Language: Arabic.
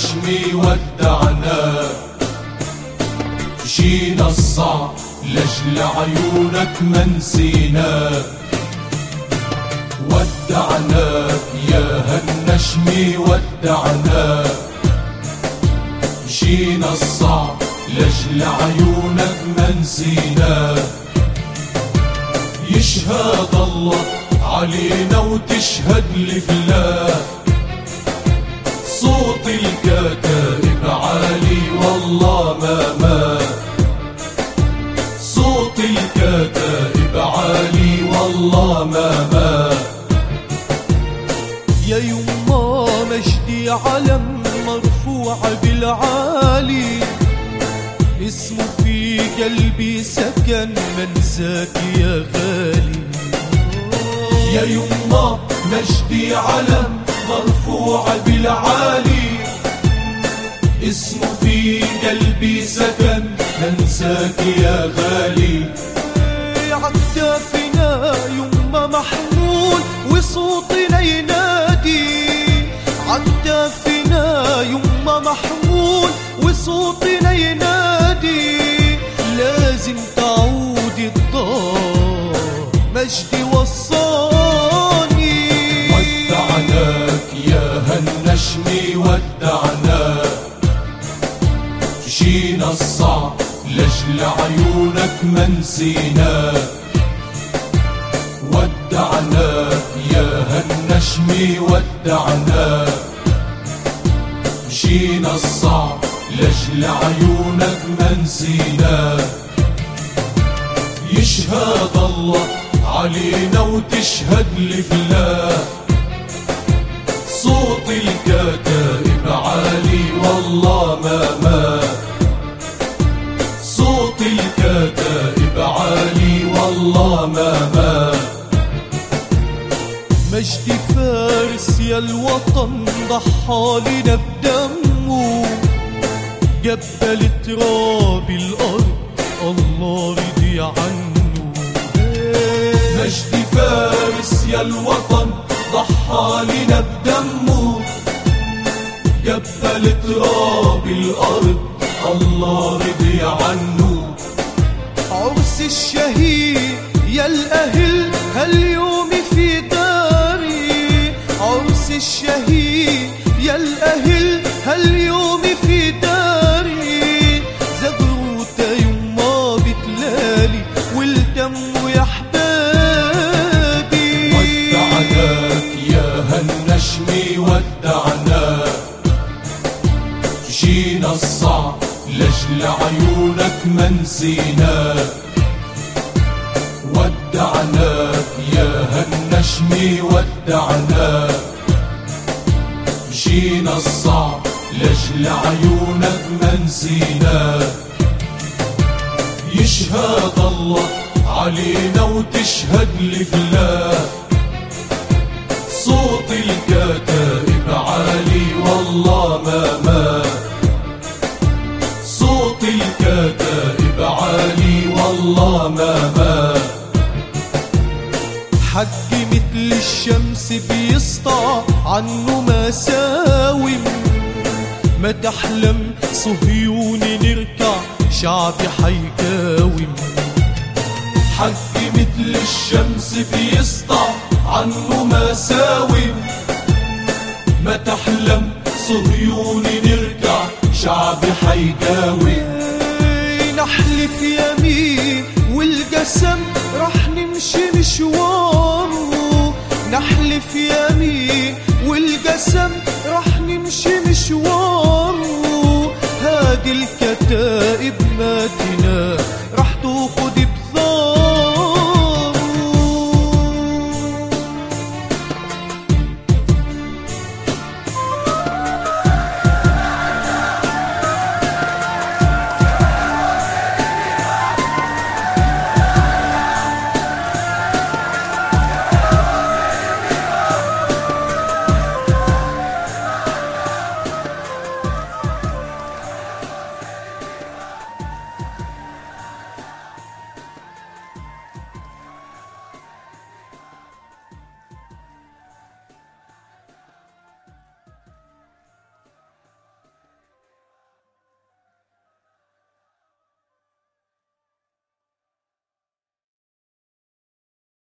النشم ودعناك مشينا الصعب لجل عيونك ما نسيناك ودعناك يا هالنشم ودعناك مشينا الصعب لجل عيونك ما نسيناك يشهد الله علينا وتشهد الفلاح صوت الكتائب عالي والله ما مات صوت الكتائب عالي والله ما مات يا يما مجدي علم مرفوع بالعالي. اسمه في قلبي سكن منساك يا غالي. يا يما مجدي علم مرفوع بالعالي. ننساك يا غالي. عكتافنا يما محمول وصوتنا ينادي عكتافنا يما محمول وصوتنا ينادي لازم تعود الدار مجدي وصاني. ودعناك يا هالنشم ودعناك. مشينا الصعب. لجل عيونك ما نسيناك ودعناك يا هالنشم ودعناك مشينا الصعب لجل عيونك ما نسيناك يشهد الله علينا وتشهد الفلاح الوطن ضحى لنا بدمه جبل تراب الأرض الله رضي عنه. مجدي فارس يا الوطن ضحى لنا بدمه جبل تراب الأرض الله رضي عنه. عرس الشهيد يا الأهل يا حبابي ودعناك يا هالنشم ودعناك مشينا الصعب لجل عيونك ما نسيناك ودعناك يا هالنشم ودعناك مشينا الصعب لجل عيونك ما نسيناك يشهد الله علينا وتشهد الفلاح صوت الكتائب عالي والله ما مات. صوت الكتائب عالي والله ما مات. حق مثل الشمس بيسطع عنه مساوم ما تحلم صهيوني نركع شعبي حيكاوم حق مثل الشمس بيسطع عنه مساوي. ما تحلم صهيوني نرجع شعبي حيداوي. نحلف يمين والقسم رح نمشي مشواره نحلف يمين والقسم رح نمشي مشواره هادي الكتائب ما تاخد